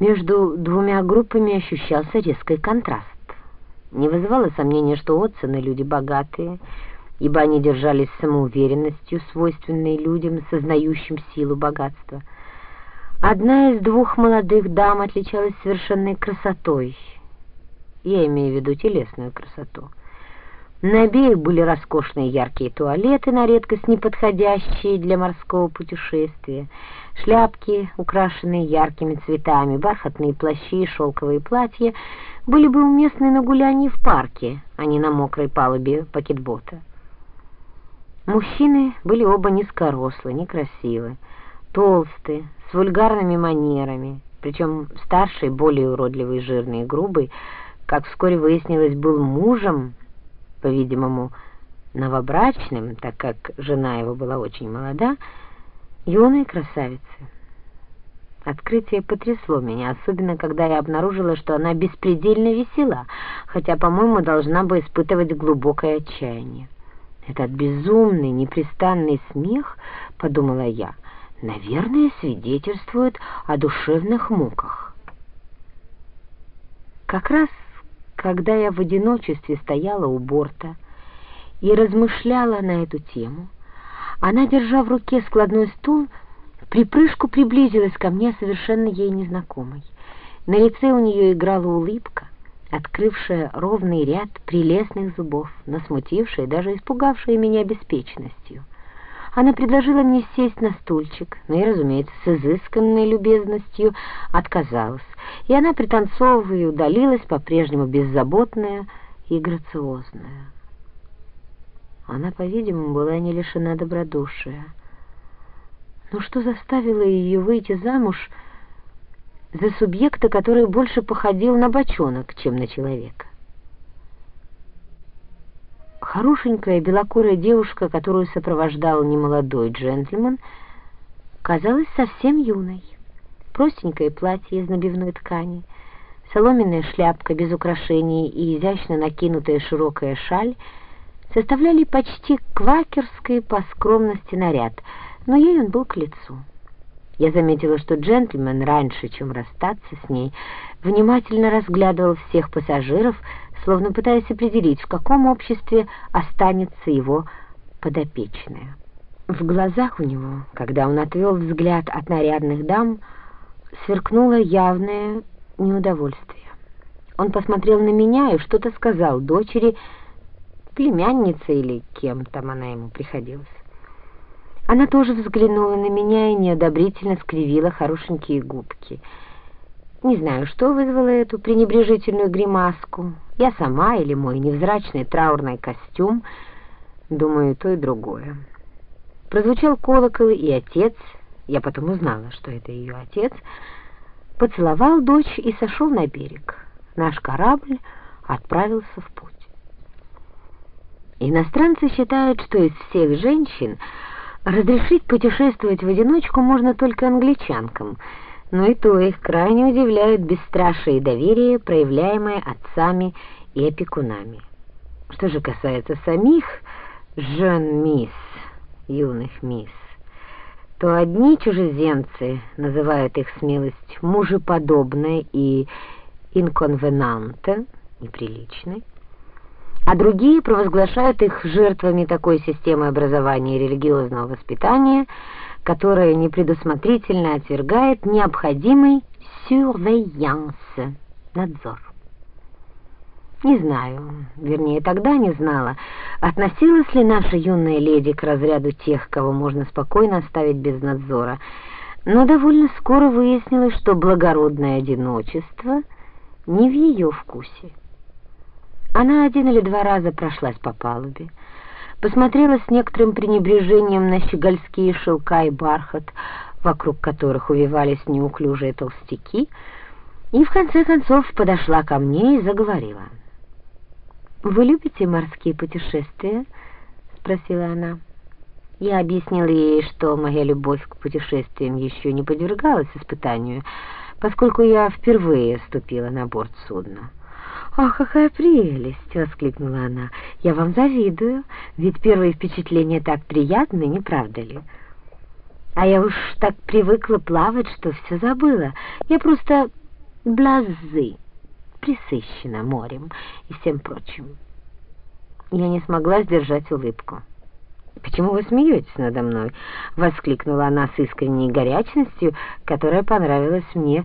Между двумя группами ощущался резкий контраст. Не вызывало сомнения, что Отсоны люди богатые, ибо они держались самоуверенностью, свойственной людям, сознающим силу богатства. Одна из двух молодых дам отличалась совершенной красотой. Я имею в виду телесную красоту. На обеих были роскошные яркие туалеты, на редкость неподходящие для морского путешествия, шляпки, украшенные яркими цветами, бархатные плащи и шелковые платья были бы уместны на гулянии в парке, а не на мокрой палубе пакетбота. Мужчины были оба низкорослые, некрасивые, толстые, с вульгарными манерами, причем старший, более уродливый, жирный и грубый, как вскоре выяснилось, был мужем, по-видимому, новобрачным, так как жена его была очень молода, юной красавицы. Открытие потрясло меня, особенно когда я обнаружила, что она беспредельно весела, хотя, по-моему, должна бы испытывать глубокое отчаяние. Этот безумный, непрестанный смех, подумала я, наверное, свидетельствует о душевных муках. Как раз когда я в одиночестве стояла у борта и размышляла на эту тему, она, держа в руке складной стул, припрыжку приблизилась ко мне совершенно ей незнакомой. На лице у нее играла улыбка, открывшая ровный ряд прелестных зубов, но смутившая, даже испугавшая меня беспечностью. Она предложила мне сесть на стульчик, но я, разумеется, с изысканной любезностью отказалась, и она, пританцовывая, удалилась, по-прежнему беззаботная и грациозная. Она, по-видимому, была не лишена добродушия. Но что заставило ее выйти замуж за субъекта, который больше походил на бочонок, чем на человека? Хорошенькая белокурая девушка, которую сопровождал немолодой джентльмен, казалась совсем юной. Простенькое платье из набивной ткани, соломенная шляпка без украшений и изящно накинутая широкая шаль составляли почти квакерский по скромности наряд, но ей он был к лицу. Я заметила, что джентльмен, раньше, чем расстаться с ней, внимательно разглядывал всех пассажиров, словно пытаясь определить, в каком обществе останется его подопечная. В глазах у него, когда он отвел взгляд от нарядных дам, сверкнуло явное неудовольствие. Он посмотрел на меня и что-то сказал дочери, племяннице или кем там она ему приходилась. Она тоже взглянула на меня и неодобрительно скривила хорошенькие губки — не знаю, что вызвало эту пренебрежительную гримаску. Я сама или мой невзрачный траурный костюм. Думаю, то и другое. Прозвучал колокол, и отец, я потом узнала, что это ее отец, поцеловал дочь и сошел на берег. Наш корабль отправился в путь. Иностранцы считают, что из всех женщин разрешить путешествовать в одиночку можно только англичанкам — но и то их крайне удивляют бесстрашие и доверие, проявляемое отцами и опекунами. Что же касается самих жен-мисс, юных мисс, то одни чужеземцы называют их смелость мужеподобной и инконвенанте, неприличной, а другие провозглашают их жертвами такой системы образования и религиозного воспитания, которая непредусмотрительно отвергает необходимый surveillance, надзор. Не знаю, вернее, тогда не знала, относилась ли наша юная леди к разряду тех, кого можно спокойно оставить без надзора, но довольно скоро выяснилось, что благородное одиночество не в ее вкусе. Она один или два раза прошлась по палубе, посмотрела с некоторым пренебрежением на щегольские шелка и бархат, вокруг которых увивались неуклюжие толстяки, и в конце концов подошла ко мне и заговорила. «Вы любите морские путешествия?» — спросила она. Я объяснила ей, что моя любовь к путешествиям еще не подвергалась испытанию, поскольку я впервые ступила на борт судна. «Ах, какая прелесть!» — воскликнула она. «Я вам завидую, ведь первые впечатления так приятны, не правда ли?» «А я уж так привыкла плавать, что все забыла. Я просто блазы, присыщена морем и всем прочим». Я не смогла сдержать улыбку. «Почему вы смеетесь надо мной?» — воскликнула она с искренней горячностью, которая понравилась мне,